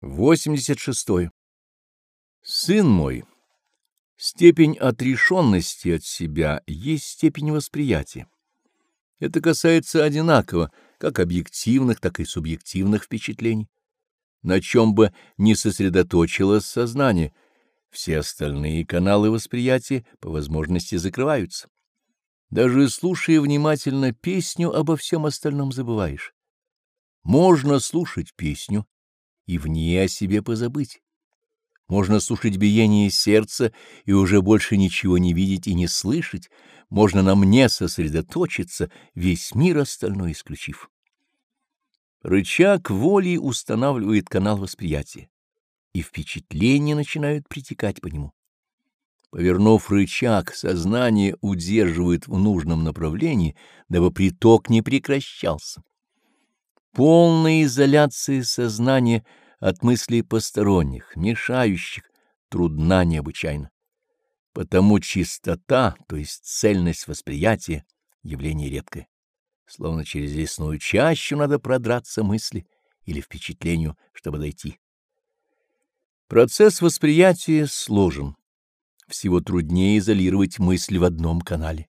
86. Сын мой, степень отрешенности от себя есть степень восприятия. Это касается одинаково как объективных, так и субъективных впечатлений. На чем бы ни сосредоточилось сознание, все остальные каналы восприятия по возможности закрываются. Даже слушая внимательно песню, обо всем остальном забываешь. Можно слушать песню и в ней о себе позабыть. Можно слушать биение сердца и уже больше ничего не видеть и не слышать, можно на мне сосредоточиться, весь мир остальной исключив. Рычаг воли устанавливает канал восприятия, и впечатления начинают притекать по нему. Повернув рычаг, сознание удерживает в нужном направлении, дабы приток не прекращался. Полная изоляция сознания от мыслей посторонних, мешающих, трудна необычайно. Потому чистота, то есть цельность восприятия, явление редкое. Словно через лесную чащу надо продраться мысли или впечатлению, чтобы дойти. Процесс восприятия сложен. Всего труднее изолировать мысль в одном канале.